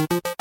you